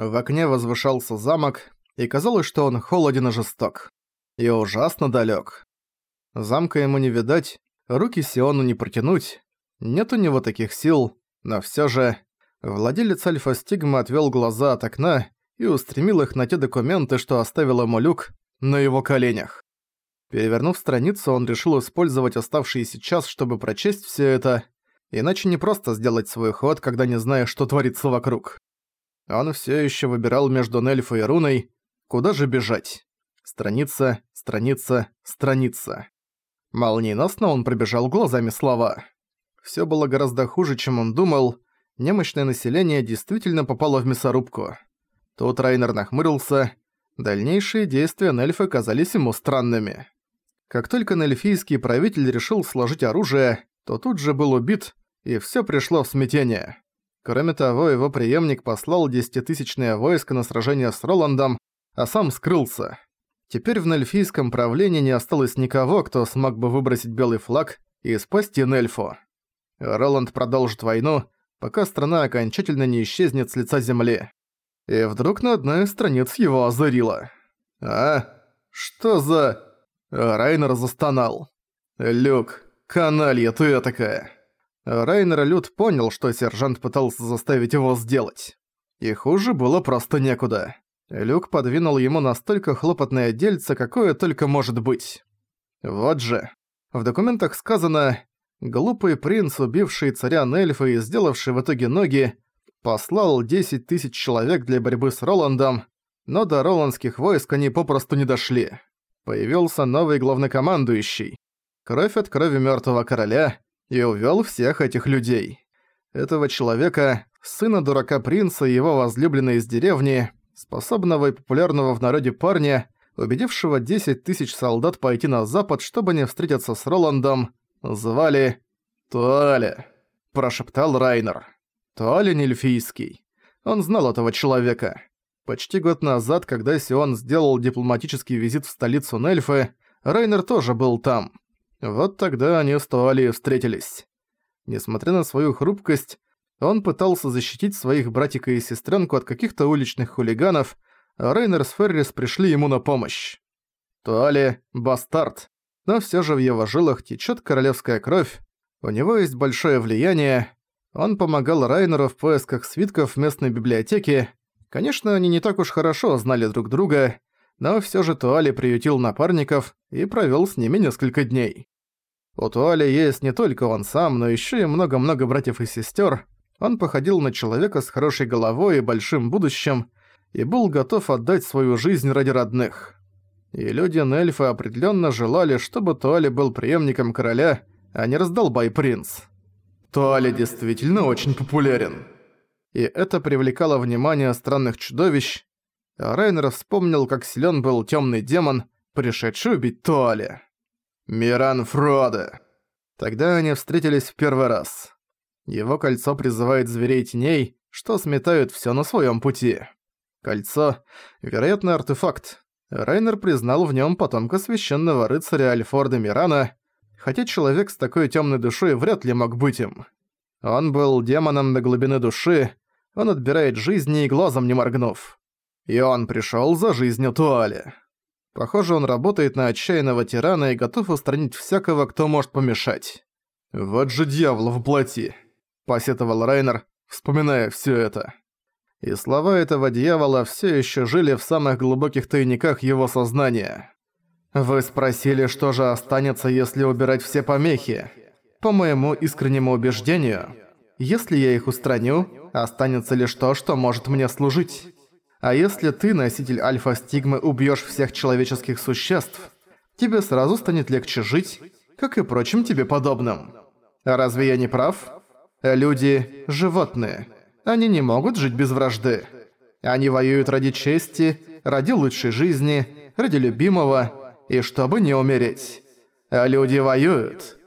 В окне возвышался замок, и казалось, что он холоден и жесток. И ужасно далёк. Замка ему не видать, руки Сиону не протянуть, нет у него таких сил, но всё же... Владелец Альфа-Стигма отвёл глаза от окна и устремил их на те документы, что оставил ему на его коленях. Перевернув страницу, он решил использовать оставшийся час, чтобы прочесть всё это, иначе не просто сделать свой ход, когда не знаешь, что творится вокруг. Он всё ещё выбирал между Нельфой и Руной, куда же бежать. Страница, страница, страница. Молниеносно он пробежал глазами слова. Всё было гораздо хуже, чем он думал. Немощное население действительно попало в мясорубку. Тут Райнер нахмурился. Дальнейшие действия Нельфа казались ему странными. Как только нельфийский правитель решил сложить оружие, то тут же был убит, и всё пришло в смятение. Кроме того, его преемник послал десятитысячное войско на сражение с Роландом, а сам скрылся. Теперь в нельфийском правлении не осталось никого, кто смог бы выбросить белый флаг и спасти Нельфу. Роланд продолжит войну, пока страна окончательно не исчезнет с лица земли. И вдруг на одной из страниц его озарило. «А? Что за...» Райнер застонал. «Люк, каналья ты такая!» Райнер Люд понял, что сержант пытался заставить его сделать. И хуже было просто некуда. Люк подвинул ему настолько хлопотное дельце, какое только может быть. Вот же. В документах сказано «Глупый принц, убивший царя Нельфа и сделавший в итоге ноги, послал 10 тысяч человек для борьбы с Роландом, но до роландских войск они попросту не дошли. Появился новый главнокомандующий. Кровь от крови мертвого короля и увел всех этих людей. Этого человека, сына дурака принца и его возлюбленной из деревни, способного и популярного в народе парня, убедившего 10 тысяч солдат пойти на запад, чтобы не встретиться с Роландом, звали Туаля, прошептал Райнер. Туаля Нельфийский. Он знал этого человека. Почти год назад, когда Сион сделал дипломатический визит в столицу Нельфы, Райнер тоже был там. Вот тогда они с Туалией встретились. Несмотря на свою хрупкость, он пытался защитить своих братика и сестренку от каких-то уличных хулиганов, а Рейнер с Феррис пришли ему на помощь. Туали – бастард, но все же в его жилах течет королевская кровь, у него есть большое влияние, он помогал Райнеру в поисках свитков в местной библиотеке. Конечно, они не так уж хорошо знали друг друга, но все же Туали приютил напарников и провел с ними несколько дней. У Туали есть не только он сам, но еще и много-много братьев и сестер. Он походил на человека с хорошей головой и большим будущим, и был готов отдать свою жизнь ради родных. И люди Нельфы определенно желали, чтобы Туали был преемником короля, а не раздолбай принц. Туали действительно очень популярен. И это привлекало внимание странных чудовищ. Райнер вспомнил, как силен был темный демон, пришедший убить Туали. Миран Фроде. Тогда они встретились в первый раз. Его кольцо призывает зверей теней, что сметают все на своем пути. Кольцо — вероятно, артефакт. Райнер признал в нем потомка священного рыцаря Альфорда Мирана, хотя человек с такой темной душой вряд ли мог быть им. Он был демоном до глубины души, он отбирает жизни и глазом не моргнув. И он пришел за жизнью Туали. Похоже, он работает на отчаянного тирана и готов устранить всякого, кто может помешать. «Вот же дьявол в плоти!» – посетовал Райнер, вспоминая все это. И слова этого дьявола все еще жили в самых глубоких тайниках его сознания. «Вы спросили, что же останется, если убирать все помехи? По моему искреннему убеждению, если я их устраню, останется лишь то, что может мне служить». А если ты, носитель альфа-стигмы, убьёшь всех человеческих существ, тебе сразу станет легче жить, как и прочим тебе подобным. А разве я не прав? Люди – животные. Они не могут жить без вражды. Они воюют ради чести, ради лучшей жизни, ради любимого, и чтобы не умереть. А люди воюют.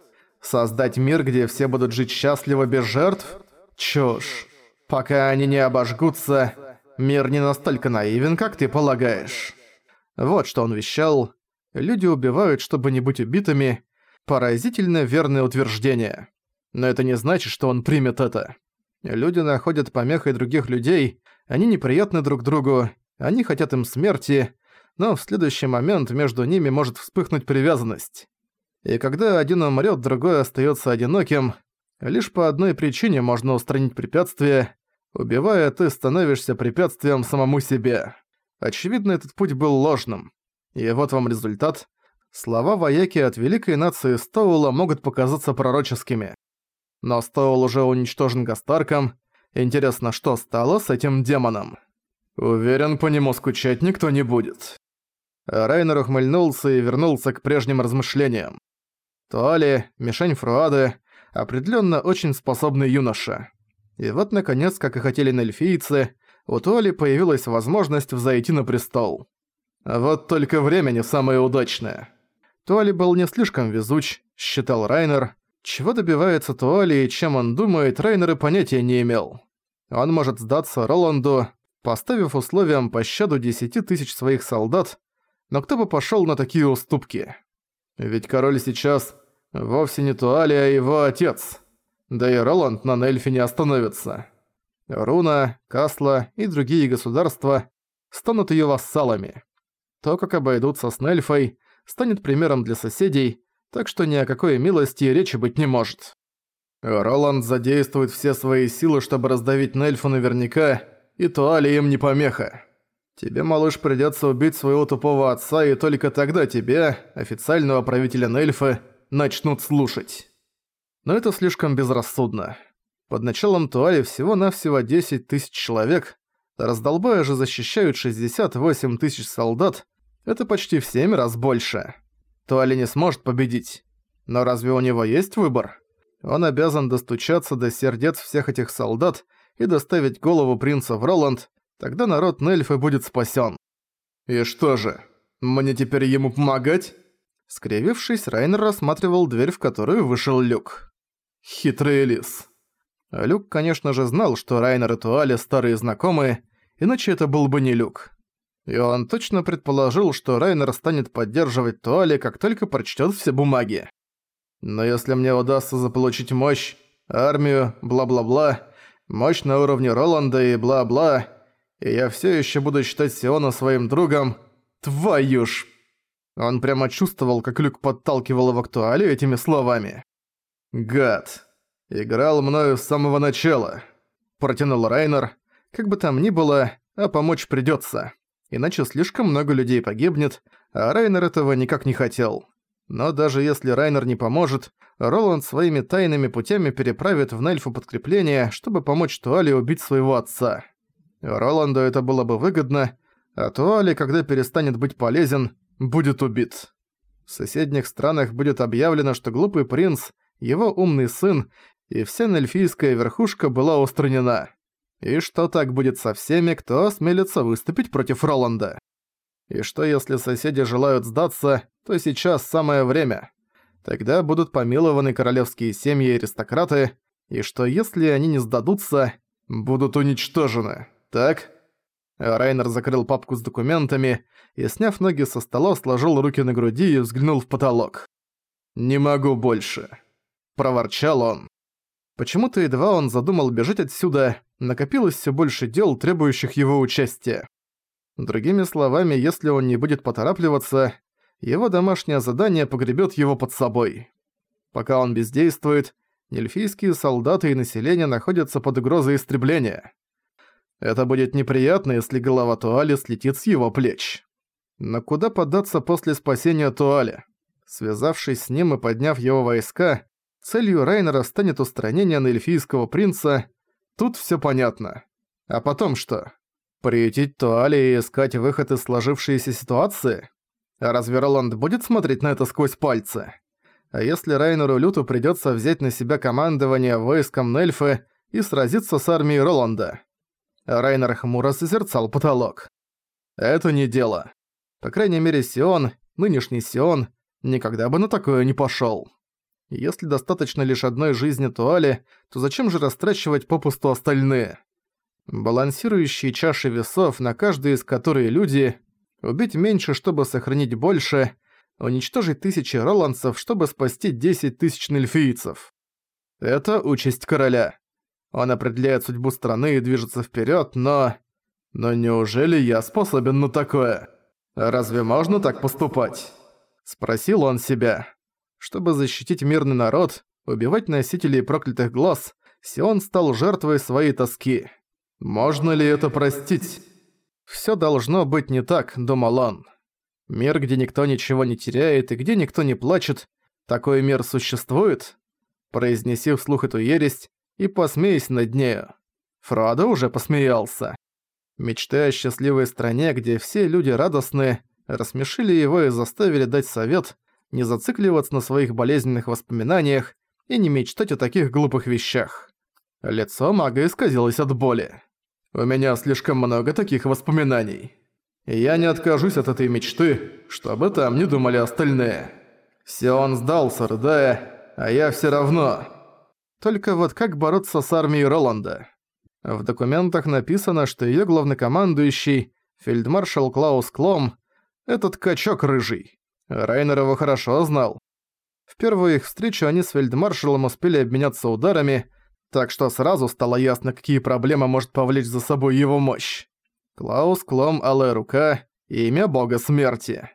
Создать мир, где все будут жить счастливо без жертв – чушь. Пока они не обожгутся, Мир не настолько наивен, как ты полагаешь. Вот что он вещал. Люди убивают, чтобы не быть убитыми. Поразительно верное утверждение. Но это не значит, что он примет это. Люди находят помехой других людей, они неприятны друг другу, они хотят им смерти, но в следующий момент между ними может вспыхнуть привязанность. И когда один умрет, другой остается одиноким, лишь по одной причине можно устранить препятствие. Убивая, ты становишься препятствием самому себе. Очевидно, этот путь был ложным. И вот вам результат. Слова вояки от великой нации Стоула могут показаться пророческими. Но Стоул уже уничтожен Гастарком. Интересно, что стало с этим демоном? Уверен, по нему скучать никто не будет. Райнер ухмыльнулся и вернулся к прежним размышлениям. Туали, мишень Фруады, определенно очень способный юноша. И вот, наконец, как и хотели нельфийцы, у Туали появилась возможность взойти на престол. Вот только время не самое удачное. Туали был не слишком везуч, считал Райнер. Чего добивается Туали и чем он думает, Райнер и понятия не имел. Он может сдаться Роланду, поставив условиям пощаду 10 тысяч своих солдат, но кто бы пошёл на такие уступки? Ведь король сейчас вовсе не Туали, а его отец. Да и Роланд на Нельфе не остановится. Руна, Касла и другие государства станут её вассалами. То, как обойдутся с Нельфой, станет примером для соседей, так что ни о какой милости речи быть не может. Роланд задействует все свои силы, чтобы раздавить Нельфу наверняка, и Туали им не помеха. Тебе, малыш, придётся убить своего тупого отца, и только тогда тебя, официального правителя Нельфы, начнут слушать. Но это слишком безрассудно. Под началом Туали всего-навсего 10 тысяч человек, раздолбая же защищают 68 тысяч солдат, это почти в 7 раз больше. Туали не сможет победить. Но разве у него есть выбор? Он обязан достучаться до сердец всех этих солдат и доставить голову принца в Роланд, тогда народ Нельфы будет спасен. «И что же, мне теперь ему помогать?» Скривившись, Райнер рассматривал дверь, в которую вышел Люк. Хитрый. Люк, конечно же, знал, что Райнер и Туали старые знакомые, иначе это был бы не Люк. И он точно предположил, что Райнер станет поддерживать Туали, как только прочтет все бумаги. Но если мне удастся заполучить мощь, армию, бла-бла-бла, мощь на уровне Роланда и бла-бла, и я все еще буду считать Сиона своим другом, твою ж... Он прямо чувствовал, как Люк подталкивал его к Туали этими словами. «Гад. Играл мною с самого начала», – протянул Райнер. «Как бы там ни было, а помочь придется иначе слишком много людей погибнет, а Райнер этого никак не хотел. Но даже если Райнер не поможет, Роланд своими тайными путями переправит в Нельфу подкрепление, чтобы помочь Туали убить своего отца. Роланду это было бы выгодно, а Туали, когда перестанет быть полезен, будет убит. В соседних странах будет объявлено, что глупый принц, его умный сын и вся нельфийская верхушка была устранена. И что так будет со всеми, кто осмелится выступить против Роланда? И что если соседи желают сдаться, то сейчас самое время. Тогда будут помилованы королевские семьи и аристократы, и что если они не сдадутся, будут уничтожены, так? Райнер закрыл папку с документами и, сняв ноги со стола, сложил руки на груди и взглянул в потолок. «Не могу больше», – проворчал он. Почему-то едва он задумал бежать отсюда, накопилось все больше дел, требующих его участия. Другими словами, если он не будет поторапливаться, его домашнее задание погребет его под собой. Пока он бездействует, нельфийские солдаты и население находятся под угрозой истребления. Это будет неприятно, если голова Туали слетит с его плеч. Но куда податься после спасения Туали? Связавшись с ним и подняв его войска, целью Райнера станет устранение нельфийского принца, Тут все понятно. А потом что? Приютить Туали и искать выход из сложившейся ситуации? А разве Роланд будет смотреть на это сквозь пальцы? А если Райнеру Люту придется взять на себя командование войском Нельфы и сразиться с армией Роланда? Райнер хмуро созерцал потолок. Это не дело. По крайней мере, Сион, нынешний Сион, никогда бы на такое не Если достаточно лишь одной жизни Туали, то зачем же растрачивать попусту остальные? Балансирующие чаши весов, на каждой из которой люди, убить меньше, чтобы сохранить больше, уничтожить тысячи роландцев, чтобы спасти 10 тысяч нельфийцев. Это участь короля. Он определяет судьбу страны и движется вперед, но... Но неужели я способен на такое? Разве можно так поступать? Спросил он себя. Чтобы защитить мирный народ, убивать носителей проклятых глаз, Сион стал жертвой своей тоски. Можно ли это простить? Всё должно быть не так, думал он. Мир, где никто ничего не теряет и где никто не плачет, такой мир существует? Произнеси вслух эту ересь и посмейся над нею. Фродо уже посмеялся. Мечты о счастливой стране, где все люди радостны, рассмешили его и заставили дать совет не зацикливаться на своих болезненных воспоминаниях и не мечтать о таких глупых вещах. Лицо мага исказилось от боли. «У меня слишком много таких воспоминаний. я не откажусь от этой мечты, чтобы там не думали остальные. Сион сдался, рыдая, а я все равно...» Только вот как бороться с армией Роланда? В документах написано, что её главнокомандующий, фельдмаршал Клаус Клом, этот качок рыжий. Райнер его хорошо знал. В первую их встречу они с фельдмаршалом успели обменяться ударами, так что сразу стало ясно, какие проблемы может повлечь за собой его мощь. Клаус Клом Алая Рука – имя бога смерти.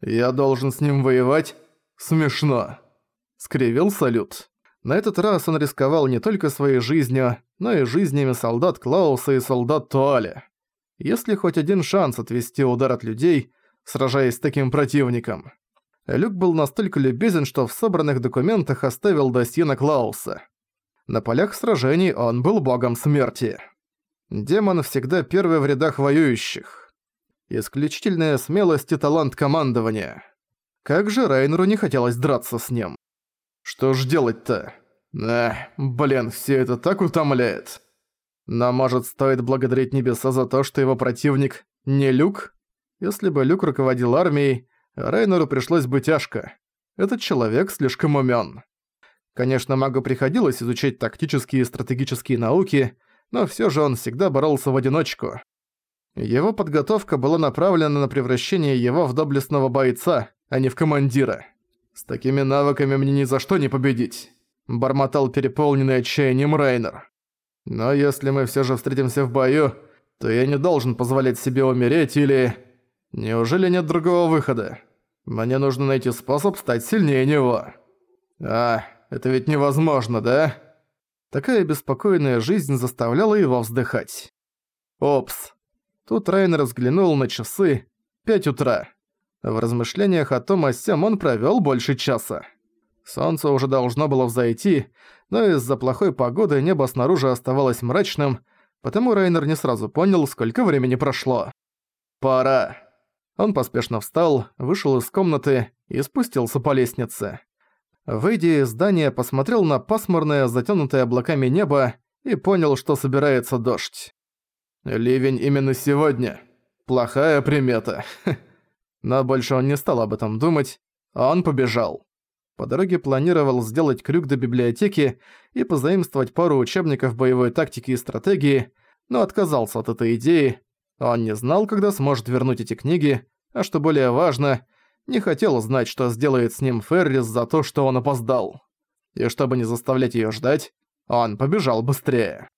«Я должен с ним воевать? Смешно!» – скривил салют. На этот раз он рисковал не только своей жизнью, но и жизнями солдат Клауса и солдат Туали. Если хоть один шанс отвести удар от людей, сражаясь с таким противником. Люк был настолько любезен, что в собранных документах оставил досье на Клауса. На полях сражений он был богом смерти. Демон всегда первый в рядах воюющих. Исключительная смелость и талант командования. Как же Райнеру не хотелось драться с ним. Что ж делать-то? Эх, блин, все это так утомляет. Но может стоит благодарить небеса за то, что его противник не Люк? Если бы Люк руководил армией, Рейнеру пришлось бы тяжко. Этот человек слишком умён. Конечно, магу приходилось изучать тактические и стратегические науки, но всё же он всегда боролся в одиночку. Его подготовка была направлена на превращение его в доблестного бойца, а не в командира. «С такими навыками мне ни за что не победить», — бормотал переполненный отчаянием Райнер. «Но если мы всё же встретимся в бою, то я не должен позволять себе умереть или... Неужели нет другого выхода? Мне нужно найти способ стать сильнее него. А, это ведь невозможно, да?» Такая беспокойная жизнь заставляла его вздыхать. Опс. Тут Райнер взглянул на часы. Пять утра. В размышлениях о том о сём он провёл больше часа. Солнце уже должно было взойти, но из-за плохой погоды небо снаружи оставалось мрачным, потому Рейнер не сразу понял, сколько времени прошло. «Пора». Он поспешно встал, вышел из комнаты и спустился по лестнице. Выйдя из здания, посмотрел на пасмурное, затянутое облаками небо и понял, что собирается дождь. «Ливень именно сегодня. Плохая примета». Но больше он не стал об этом думать, а он побежал. По дороге планировал сделать крюк до библиотеки и позаимствовать пару учебников боевой тактики и стратегии, но отказался от этой идеи. Он не знал, когда сможет вернуть эти книги, а что более важно, не хотел знать, что сделает с ним Феррис за то, что он опоздал. И чтобы не заставлять её ждать, он побежал быстрее.